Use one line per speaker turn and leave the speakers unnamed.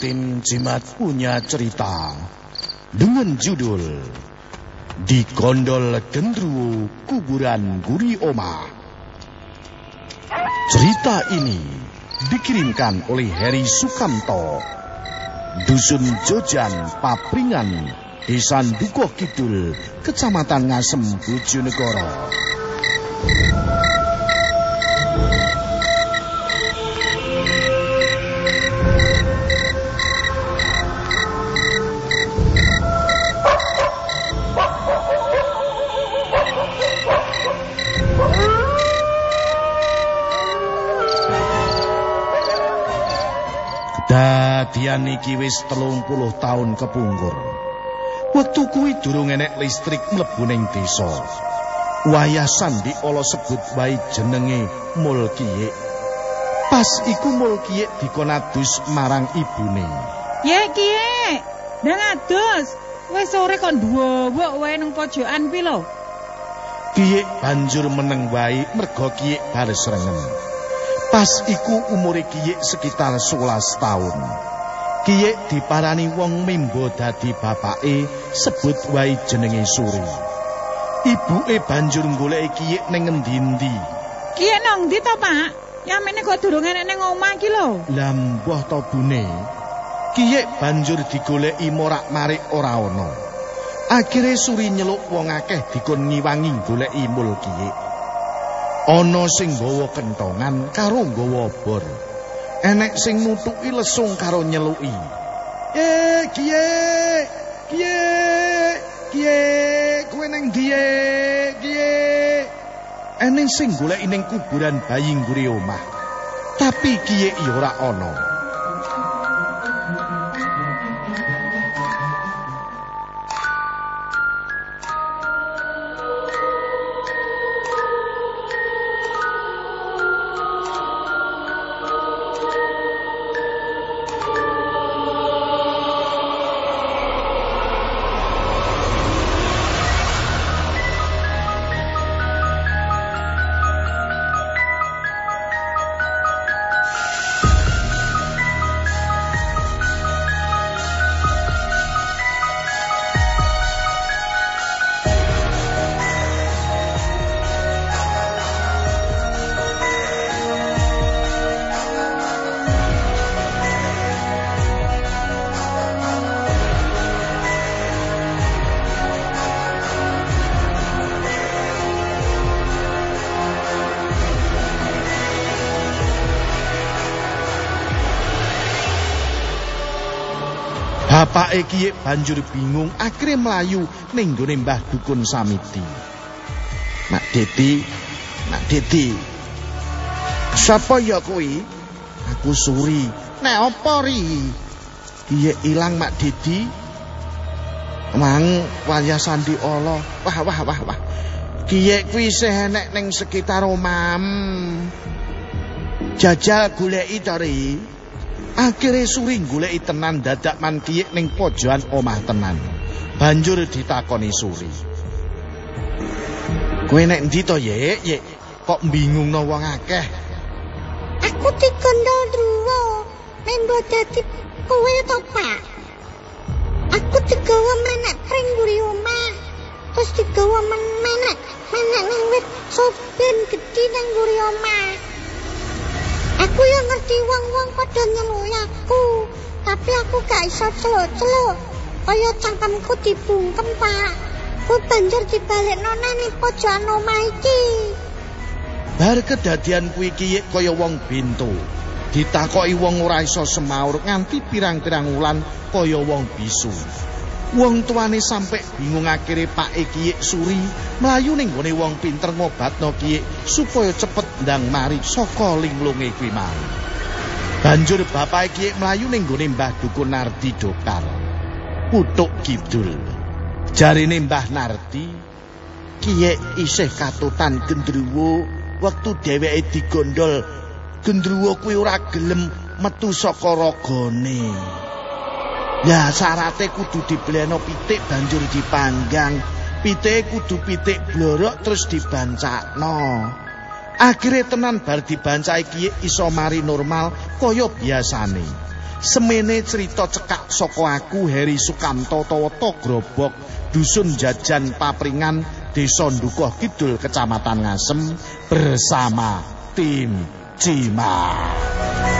Kang Jimat punya cerita dengan judul Di Gondol Gendruwo Kuburan Guri Oma. Cerita ini dikirimkan oleh Heri Sukamto, Dusun Jojan, Papringan, Desa Dukuh Kidul, Kecamatan Ngasem, Bojonegoro. Dadian iki wis telung puluh tahun kepungkur. Waktu kuwi durung enek listrik mlebu ning desa. Wayasan di olo sebut wae jenenge Mulkiyek. Pas iku Mulkiyek dikonadus marang ibune.
Ye kiye, ndang adus. Wis sore kon duwuk wae nang pojokan pi lho.
Kiyek banjur meneng wae merga Kiyek bares rengen. Pas iku umure Kiyek sekitar 11 tahun. Kiyek diparani wong mimbo dadi bapake sebut wae jenenge Suri. Ibuke banjur goleki Kiyek ning ngendi-endi.
Kiye nang ndi to, Pak? Yamene kok durung enek ning omah iki lho.
Lah mbah to bune. Kiyek banjur digoleki morak-marik ora ana. Akhire Suri nyeluk wong akeh dikon ngiwangi goleki mul Kiyek. Ana sing nggawa kentongan karo nggawa obor. Enek sing nutuki lesung karo nyeluki. Eh, Kiyek! Kiyek! Kiyek! Kowe nang ndi, Kiyek? Enek sing goleki ning kuburan bayi ngguri omah. Tapi Kiyek ya ora ana. Bapake Kiyek banjur bingung akhire mlayu ning gone Mbah Dukun Samiti. Mak Didi, Mak Didi. Sapa ya kuwi? Aku Suri. Nek apa ri? Kiyek ilang Mak Didi. Mang wayasan di Allah. Wah wah wah wah. Kiyek kuwi isih enek ning sekitar omam. Jajal goleki to ri. Akhire Suri goleki tenan dadak man kiyek ning pojokan omah tenan. Banjur ditakoni Suri. Kowe nek ndi to, Yek? Yek, kok bingungno wong akeh?
Aku dikondol druwo. Membo dadi kowe to, Pak. Aku digawa menek pring mburi omah. Terus digawa men menek menek ning wit soben gedhi ning mburi omah. Aku yang ngerti wong-wong padha nyeluki aku, tapi aku gak iso celuk-celuk. Kaya cangkemku dibungkem, Pak. Ku banjur dibalekno nang pojokan omah iki.
Bar kedadian kuwi kiyek kaya wong bintu. Ditakoki wong ora iso semaur nganti pirang-pirang wulan kaya wong bisu. Wong tuane sampe bingung akhire Pak Kiyek Suri mlayu ning gone wong pinter ngobatno Kiyek supaya cepet ndang mari saka linglunge kuwi mau. Banjur bapak Kiyek mlayu ning gone Mbah Dukun Nardi Dokar. Kutuk Kidul. Jarine Mbah Nardi, Kiyek isih katutan gendruwo wektu dheweke digondol. Gendruwo kuwi ora gelem metu saka ragane. Ya syarate kudu dibleno pitik banjur dipanggang. Pitike kudu pitik blorok terus dibancakno. Akhire tenan bar dibancake kiye iso mari normal kaya biasane. Semene cerita cekak saka aku Heri Sukamto Tawata Grobok Dusun Jajan Papringan Desa Ndukuh Kidul Kecamatan Ngasem bersama tim Cimak.